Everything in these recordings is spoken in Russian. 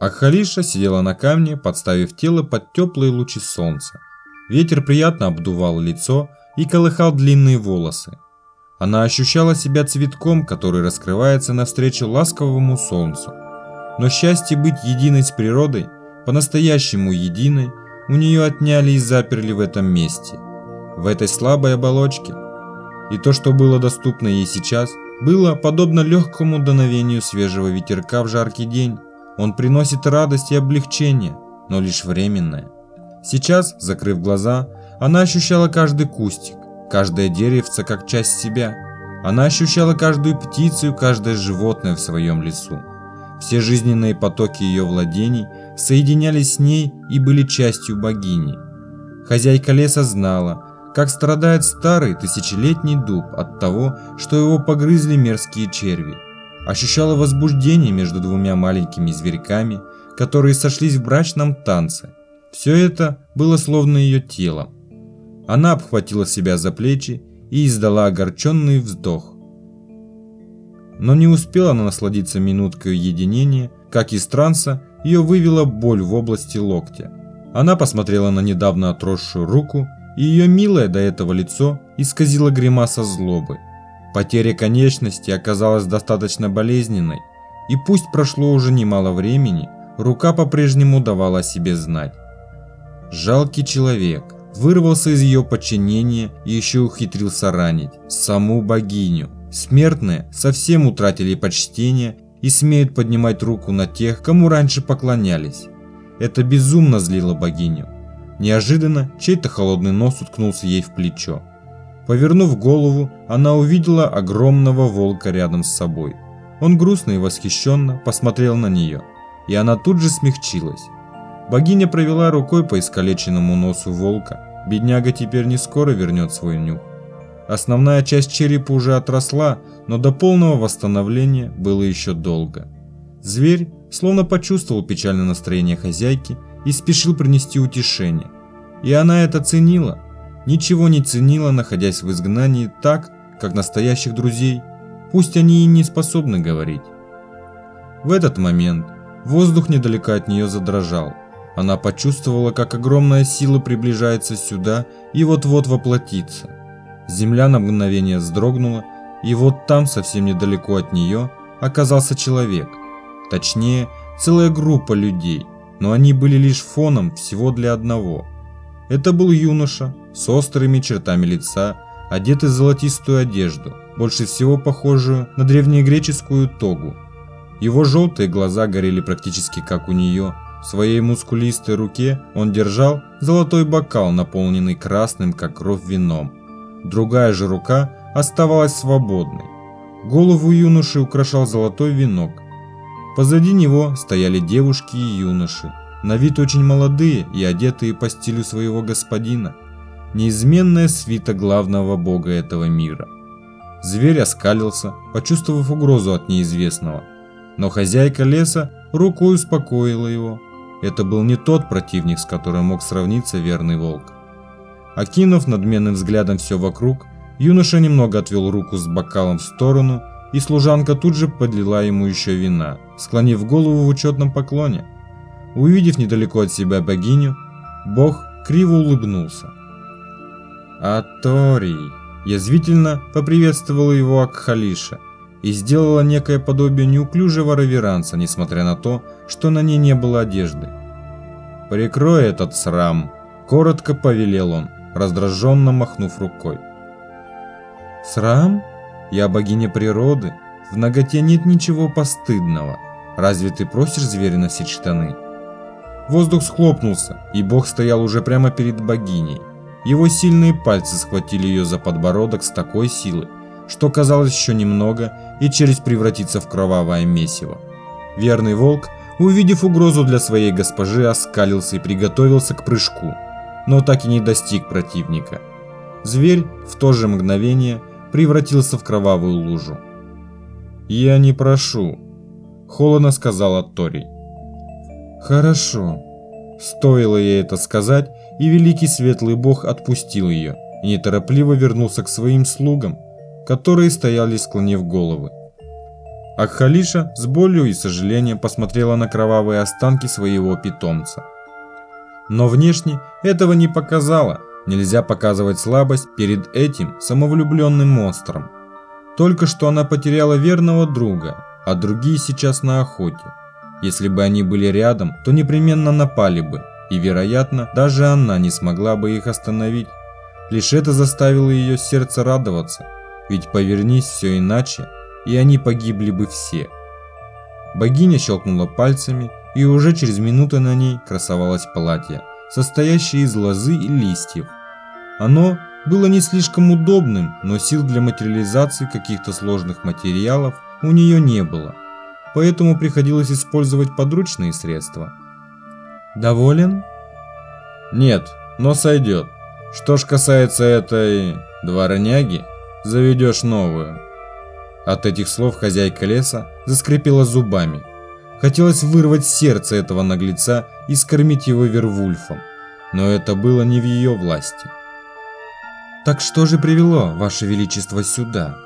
А Халиша сидела на камне, подставив тело под теплые лучи солнца. Ветер приятно обдувал лицо и колыхал длинные волосы. Она ощущала себя цветком, который раскрывается навстречу ласковому солнцу. Но счастье быть единой с природой, по-настоящему единой, у нее отняли и заперли в этом месте, в этой слабой оболочке. И то, что было доступно ей сейчас, было подобно легкому дуновению свежего ветерка в жаркий день. Он приносит радость и облегчение, но лишь временное. Сейчас, закрыв глаза, она ощущала каждый кустик, каждое деревце как часть себя. Она ощущала каждую птицу и каждое животное в своем лесу. Все жизненные потоки ее владений соединялись с ней и были частью богини. Хозяйка леса знала, как страдает старый тысячелетний дуб от того, что его погрызли мерзкие черви ощущала возбуждение между двумя маленькими зверьками, которые сошлись в брачном танце. Все это было словно ее телом. Она обхватила себя за плечи и издала огорченный вздох. Но не успела она насладиться минуткой единения, как из транса ее вывела боль в области локтя. Она посмотрела на недавно отросшую руку, и ее милое до этого лицо исказило гримаса злобы. Потеря конечности оказалась достаточно болезненной, и пусть прошло уже немало времени, рука по-прежнему давала о себе знать. Жалкий человек вырвался из ее подчинения и еще ухитрился ранить саму богиню. Смертные совсем утратили почтение и смеют поднимать руку на тех, кому раньше поклонялись. Это безумно злило богиню. Неожиданно чей-то холодный нос уткнулся ей в плечо. Повернув голову, она увидела огромного волка рядом с собой. Он грустно и восхищенно посмотрел на нее, и она тут же смягчилась. Богиня провела рукой по искалеченному носу волка. Бедняга теперь не скоро вернет свой нюх. Основная часть черепа уже отросла, но до полного восстановления было еще долго. Зверь словно почувствовал печальное настроение хозяйки и спешил принести утешение. И она это ценила – ничего не ценила, находясь в изгнании так, как настоящих друзей, пусть они и не способны говорить. В этот момент воздух недалеко от нее задрожал. Она почувствовала, как огромная сила приближается сюда и вот-вот воплотится. Земля на мгновение вздрогнула, и вот там, совсем недалеко от нее, оказался человек. Точнее, целая группа людей, но они были лишь фоном всего для одного. Это был юноша, с острыми чертами лица, одетый в золотистую одежду, больше всего похожую на древнегреческую тогу. Его желтые глаза горели практически как у нее. В своей мускулистой руке он держал золотой бокал, наполненный красным, как кровь вином. Другая же рука оставалась свободной. Голову юноши украшал золотой венок. Позади него стояли девушки и юноши, на вид очень молодые и одетые по стилю своего господина неизменная свита главного бога этого мира. Зверь оскалился, почувствовав угрозу от неизвестного. Но хозяйка леса рукой успокоила его. Это был не тот противник, с которым мог сравниться верный волк. Окинув надменным взглядом все вокруг, юноша немного отвел руку с бокалом в сторону, и служанка тут же подлила ему еще вина, склонив голову в учетном поклоне. Увидев недалеко от себя богиню, бог криво улыбнулся. «Аторий!» Язвительно поприветствовала его Акхалиша и сделала некое подобие неуклюжего реверанса, несмотря на то, что на ней не было одежды. «Прикрой этот срам!» – коротко повелел он, раздраженно махнув рукой. «Срам? Я богиня природы. В ноготе нет ничего постыдного. Разве ты просишь зверя носить штаны?» Воздух схлопнулся, и бог стоял уже прямо перед богиней. Его сильные пальцы схватили ее за подбородок с такой силой, что казалось еще немного, и челюсть превратится в кровавое месиво. Верный волк, увидев угрозу для своей госпожи, оскалился и приготовился к прыжку, но так и не достиг противника. Зверь в то же мгновение превратился в кровавую лужу. «Я не прошу», – холодно сказал Торий. «Хорошо», Стоило ей это сказать, и великий светлый бог отпустил ее и неторопливо вернулся к своим слугам, которые стояли склонив головы. Акхалиша с болью и сожалением посмотрела на кровавые останки своего питомца. Но внешне этого не показала. Нельзя показывать слабость перед этим самовлюбленным монстром. Только что она потеряла верного друга, а другие сейчас на охоте. Если бы они были рядом, то непременно напали бы, и, вероятно, даже она не смогла бы их остановить. Лишь это заставило ее сердце радоваться, ведь повернись все иначе, и они погибли бы все. Богиня щелкнула пальцами, и уже через минуту на ней красовалось платье, состоящее из лозы и листьев. Оно было не слишком удобным, но сил для материализации каких-то сложных материалов у нее не было, поэтому приходилось использовать подручные средства. «Доволен?» «Нет, но сойдет. Что ж касается этой... дворняги, заведешь новую». От этих слов хозяйка леса заскрипела зубами. Хотелось вырвать сердце этого наглеца и скормить его Вервульфом, но это было не в ее власти. «Так что же привело, Ваше Величество, сюда?»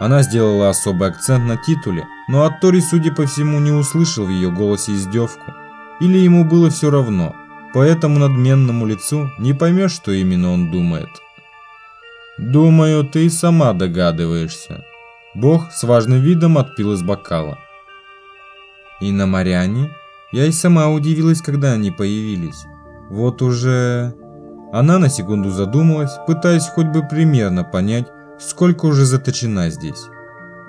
Она сделала особый акцент на титуле, но Аттори, судя по всему, не услышал в ее голосе издевку. Или ему было все равно, по этому надменному лицу не поймешь, что именно он думает. «Думаю, ты и сама догадываешься». Бог с важным видом отпил из бокала. «И на моряне?» Я и сама удивилась, когда они появились. Вот уже... Она на секунду задумалась, пытаясь хоть бы примерно понять, сколько уже заточена здесь.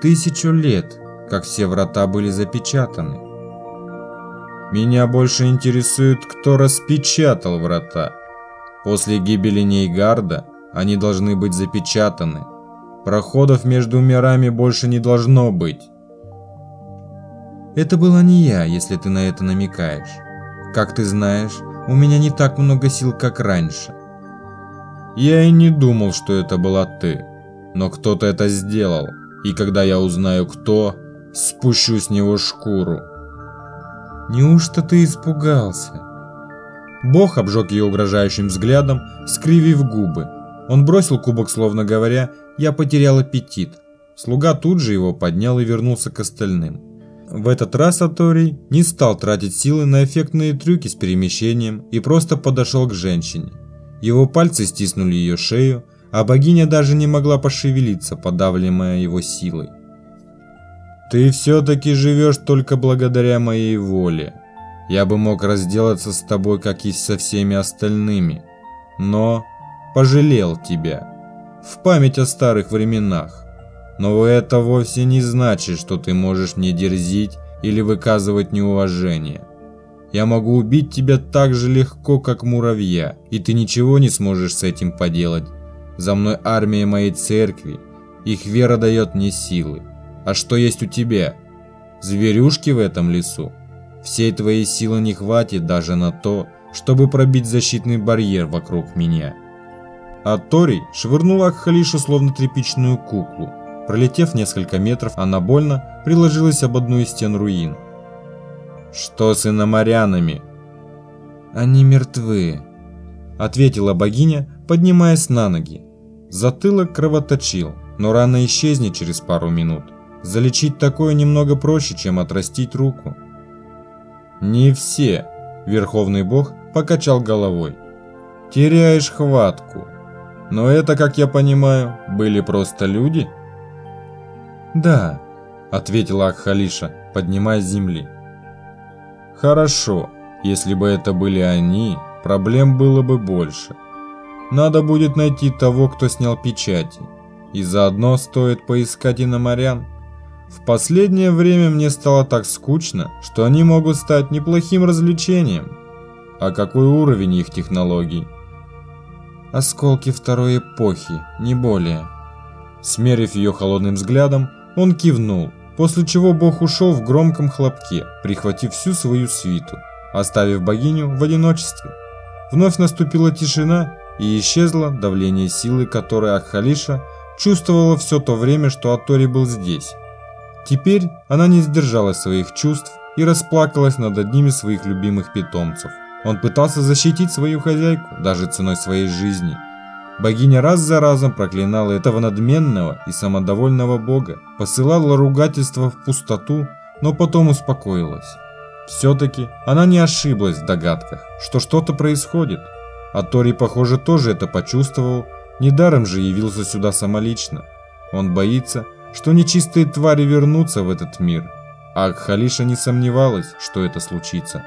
Тысячу лет, как все врата были запечатаны. Меня больше интересует, кто распечатал врата. После гибели Нейгарда они должны быть запечатаны. Проходов между мирами больше не должно быть. Это была не я, если ты на это намекаешь. Как ты знаешь, у меня не так много сил, как раньше. Я и не думал, что это была ты. Но кто-то это сделал. И когда я узнаю кто, спущу с него шкуру. Неужто ты испугался? Бог обжег ее угрожающим взглядом, скривив губы. Он бросил кубок, словно говоря, я потерял аппетит. Слуга тут же его поднял и вернулся к остальным. В этот раз Аторий не стал тратить силы на эффектные трюки с перемещением и просто подошел к женщине. Его пальцы стиснули ее шею, а богиня даже не могла пошевелиться, подавленная его силой. «Ты все-таки живешь только благодаря моей воле. Я бы мог разделаться с тобой, как и со всеми остальными, но пожалел тебя. В память о старых временах. Но это вовсе не значит, что ты можешь мне дерзить или выказывать неуважение. Я могу убить тебя так же легко, как муравья, и ты ничего не сможешь с этим поделать. За мной армия моей церкви, их вера дает мне силы. А что есть у тебя? Зверюшки в этом лесу? Всей твоей силы не хватит даже на то, чтобы пробить защитный барьер вокруг меня. А Тори швырнула Акхалишу словно тряпичную куклу, Пролетев несколько метров, она больно приложилась об одну из стен руин. «Что с иномарянами?» «Они мертвы», — ответила богиня, поднимаясь на ноги. Затылок кровоточил, но рана исчезнет через пару минут. Залечить такое немного проще, чем отрастить руку. «Не все», — Верховный Бог покачал головой. «Теряешь хватку. Но это, как я понимаю, были просто люди?» «Да», – ответила Акхалиша, поднимаясь с земли. «Хорошо, если бы это были они, проблем было бы больше. Надо будет найти того, кто снял печати, и заодно стоит поискать иномарян. В последнее время мне стало так скучно, что они могут стать неплохим развлечением. А какой уровень их технологий?» «Осколки второй эпохи, не более». Смерив ее холодным взглядом, он кивнул, после чего бог ушел в громком хлопке, прихватив всю свою свиту, оставив богиню в одиночестве. Вновь наступила тишина и исчезло давление силы, которое Ахалиша чувствовала все то время, что Атори был здесь. Теперь она не сдержала своих чувств и расплакалась над одним из своих любимых питомцев. Он пытался защитить свою хозяйку даже ценой своей жизни. Богиня раз за разом проклинала этого надменного и самодовольного бога, посылала ругательства в пустоту, но потом успокоилась. Все-таки она не ошиблась в догадках, что что-то происходит. А Тори, похоже, тоже это почувствовал, недаром же явился сюда самолично. Он боится, что нечистые твари вернутся в этот мир, а Акхалиша не сомневалась, что это случится.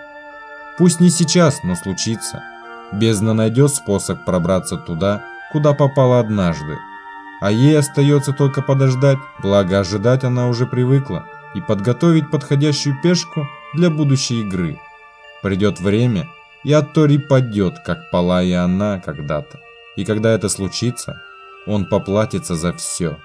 Пусть не сейчас, но случится. Бездна найдет способ пробраться туда, куда попала однажды. А ей остается только подождать, благо ожидать она уже привыкла, и подготовить подходящую пешку для будущей игры. Придет время, и Аттори падет, как пала и она когда-то. И когда это случится, он поплатится за все.